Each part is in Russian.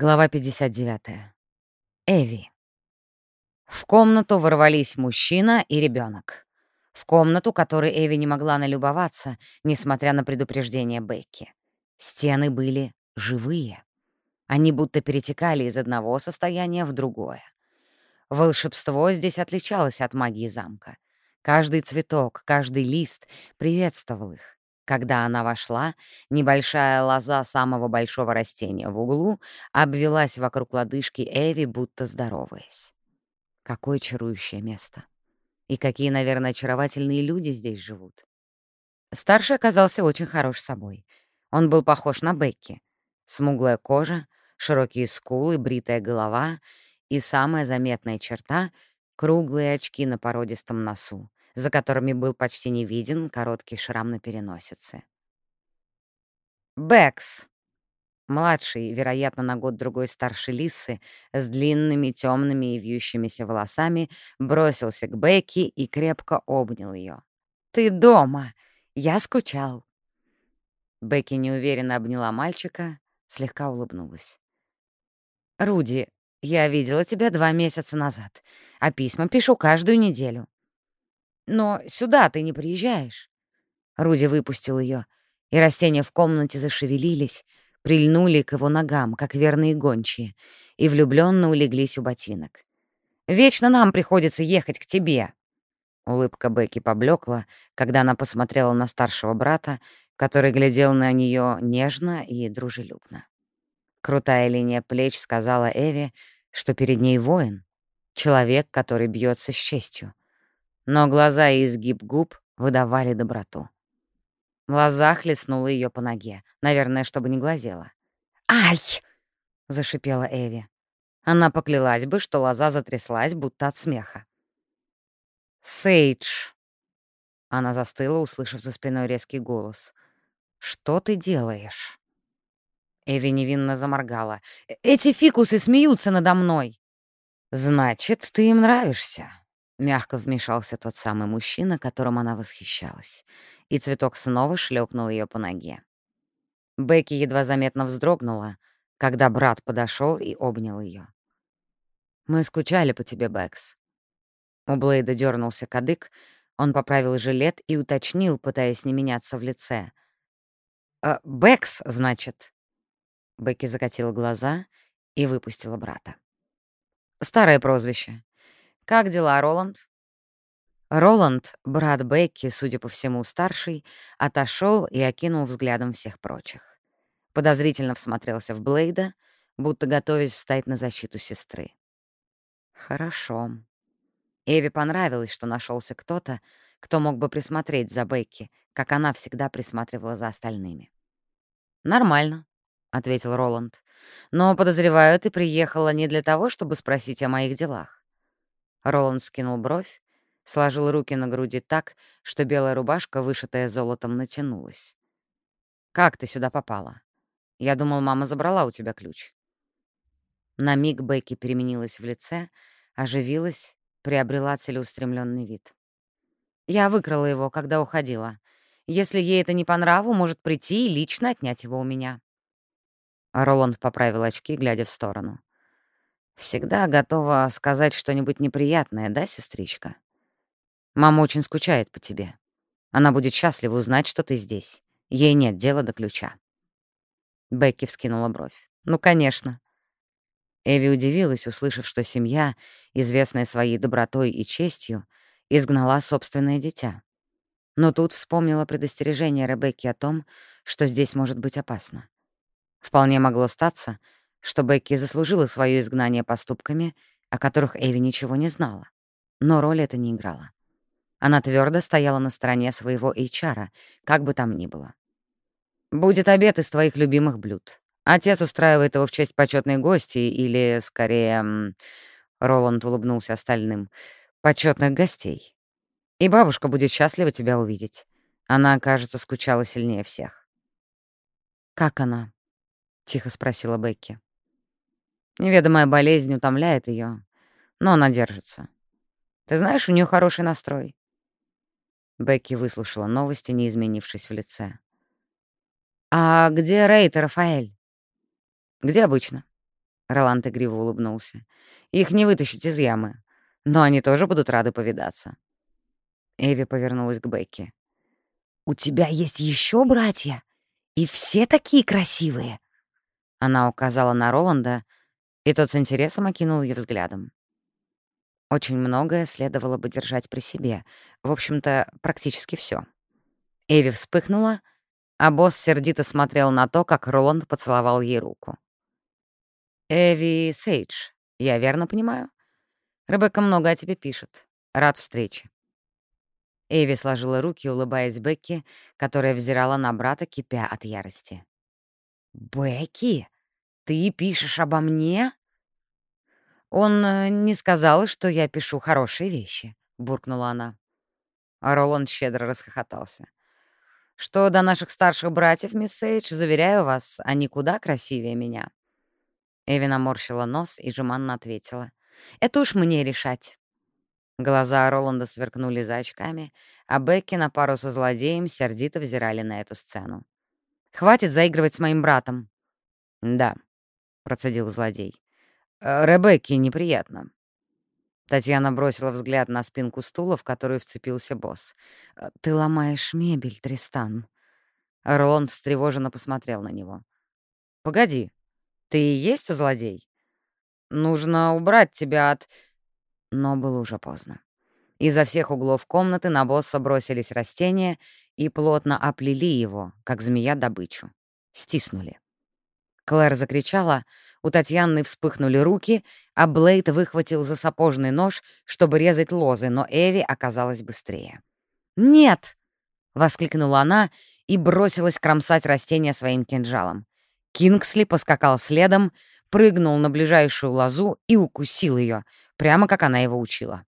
Глава 59. Эви. В комнату ворвались мужчина и ребенок. В комнату, которой Эви не могла налюбоваться, несмотря на предупреждение Бекки. Стены были живые. Они будто перетекали из одного состояния в другое. Волшебство здесь отличалось от магии замка. Каждый цветок, каждый лист приветствовал их. Когда она вошла, небольшая лоза самого большого растения в углу обвелась вокруг лодыжки Эви, будто здороваясь. Какое чарующее место. И какие, наверное, очаровательные люди здесь живут. Старший оказался очень хорош собой. Он был похож на Бекки. Смуглая кожа, широкие скулы, бритая голова и самая заметная черта — круглые очки на породистом носу за которыми был почти не виден короткий шрам на переносице. Бэкс. Младший, вероятно, на год-другой старше Лисы, с длинными темными и вьющимися волосами, бросился к Бекки и крепко обнял ее. «Ты дома! Я скучал!» Бекки неуверенно обняла мальчика, слегка улыбнулась. «Руди, я видела тебя два месяца назад, а письма пишу каждую неделю. Но сюда ты не приезжаешь. Руди выпустил ее, и растения в комнате зашевелились, прильнули к его ногам, как верные гончие, и влюбленно улеглись у ботинок. «Вечно нам приходится ехать к тебе!» Улыбка Бекки поблекла, когда она посмотрела на старшего брата, который глядел на нее нежно и дружелюбно. Крутая линия плеч сказала Эви, что перед ней воин, человек, который бьется с честью но глаза и изгиб губ выдавали доброту. Лоза хлестнула ее по ноге, наверное, чтобы не глазела. «Ай!» — зашипела Эви. Она поклялась бы, что лоза затряслась, будто от смеха. «Сейдж!» Она застыла, услышав за спиной резкий голос. «Что ты делаешь?» Эви невинно заморгала. «Эти фикусы смеются надо мной!» «Значит, ты им нравишься», Мягко вмешался тот самый мужчина, которым она восхищалась, и цветок снова шлепнул ее по ноге. Бекки едва заметно вздрогнула, когда брат подошел и обнял ее. «Мы скучали по тебе, Бэкс». У Блейда дернулся кадык, он поправил жилет и уточнил, пытаясь не меняться в лице. «Э, «Бэкс, значит?» Бекки закатила глаза и выпустила брата. «Старое прозвище. «Как дела, Роланд?» Роланд, брат Бекки, судя по всему, старший, отошел и окинул взглядом всех прочих. Подозрительно всмотрелся в Блейда, будто готовясь встать на защиту сестры. «Хорошо». Эви понравилось, что нашелся кто-то, кто мог бы присмотреть за Бекки, как она всегда присматривала за остальными. «Нормально», — ответил Роланд. «Но, подозреваю, ты приехала не для того, чтобы спросить о моих делах. Роланд скинул бровь, сложил руки на груди так, что белая рубашка, вышитая золотом, натянулась. «Как ты сюда попала? Я думал, мама забрала у тебя ключ». На миг Бекки переменилась в лице, оживилась, приобрела целеустремленный вид. «Я выкрала его, когда уходила. Если ей это не по нраву, может прийти и лично отнять его у меня». Роланд поправил очки, глядя в сторону. Всегда готова сказать что-нибудь неприятное, да, сестричка? Мама очень скучает по тебе. Она будет счастлива узнать, что ты здесь. Ей нет дела до ключа. Бекки вскинула бровь. «Ну, конечно». Эви удивилась, услышав, что семья, известная своей добротой и честью, изгнала собственное дитя. Но тут вспомнила предостережение Ребекки о том, что здесь может быть опасно. Вполне могло статься, что Бекки заслужила свое изгнание поступками, о которых Эви ничего не знала. Но роль это не играла. Она твердо стояла на стороне своего HR, как бы там ни было. «Будет обед из твоих любимых блюд. Отец устраивает его в честь почетной гости или, скорее...» Роланд улыбнулся остальным. «Почетных гостей. И бабушка будет счастлива тебя увидеть. Она, кажется, скучала сильнее всех». «Как она?» — тихо спросила Бекки. Неведомая болезнь утомляет ее, но она держится. Ты знаешь, у нее хороший настрой. Бекки выслушала новости, не изменившись в лице. «А где Рейт и Рафаэль?» «Где обычно?» Роланд игриво улыбнулся. «Их не вытащить из ямы, но они тоже будут рады повидаться». Эви повернулась к Бекке. «У тебя есть еще братья? И все такие красивые?» Она указала на Роланда, и тот с интересом окинул ее взглядом. Очень многое следовало бы держать при себе. В общем-то, практически все. Эви вспыхнула, а босс сердито смотрел на то, как Роланд поцеловал ей руку. «Эви Сейдж, я верно понимаю? Ребекка много о тебе пишет. Рад встрече». Эви сложила руки, улыбаясь Бекки, которая взирала на брата, кипя от ярости. «Бекки, ты пишешь обо мне?» «Он э, не сказал, что я пишу хорошие вещи», — буркнула она. А Роланд щедро расхохотался. «Что до наших старших братьев, мисс Сейдж, заверяю вас, они куда красивее меня». Эви наморщила нос и жеманно ответила. «Это уж мне решать». Глаза Роланда сверкнули за очками, а Бекки на пару со злодеем сердито взирали на эту сцену. «Хватит заигрывать с моим братом». «Да», — процедил злодей. Э, Ребекке неприятно». Татьяна бросила взгляд на спинку стула, в которую вцепился босс. «Э, «Ты ломаешь мебель, Тристан». Роланд встревоженно посмотрел на него. «Погоди, ты и есть злодей? Нужно убрать тебя от...» Но было уже поздно. Изо всех углов комнаты на босса бросились растения и плотно оплели его, как змея добычу. Стиснули. Клэр закричала, у Татьяны вспыхнули руки, а Блейд выхватил за сапожный нож, чтобы резать лозы, но Эви оказалась быстрее. «Нет!» — воскликнула она и бросилась кромсать растение своим кинжалом. Кингсли поскакал следом, прыгнул на ближайшую лозу и укусил ее, прямо как она его учила.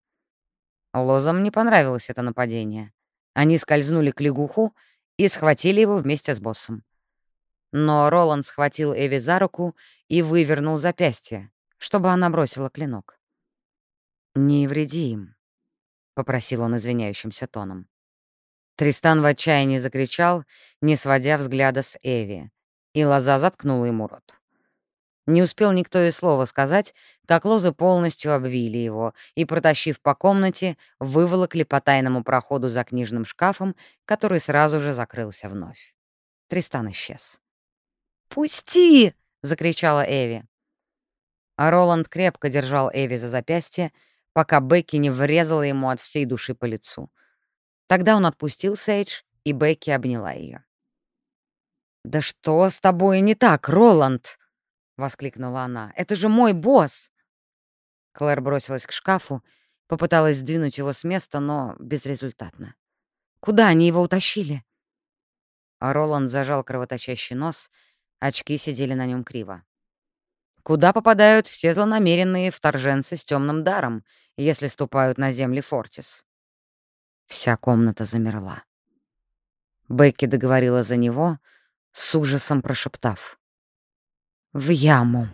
Лозам не понравилось это нападение. Они скользнули к лягуху и схватили его вместе с боссом. Но Роланд схватил Эви за руку и вывернул запястье, чтобы она бросила клинок. «Не вреди им», — попросил он извиняющимся тоном. Тристан в отчаянии закричал, не сводя взгляда с Эви, и лоза заткнула ему рот. Не успел никто и слова сказать, как лозы полностью обвили его и, протащив по комнате, выволокли по тайному проходу за книжным шкафом, который сразу же закрылся вновь. Тристан исчез. «Пусти!» — закричала Эви. А Роланд крепко держал Эви за запястье, пока Бекки не врезала ему от всей души по лицу. Тогда он отпустил Сейдж, и Бекки обняла ее. «Да что с тобой не так, Роланд?» — воскликнула она. «Это же мой босс!» Клэр бросилась к шкафу, попыталась сдвинуть его с места, но безрезультатно. «Куда они его утащили?» А Роланд зажал кровоточащий нос — Очки сидели на нем криво. Куда попадают все злонамеренные вторженцы с темным даром, если ступают на земли Фортис? Вся комната замерла. Бекки договорила за него, с ужасом прошептав. «В яму».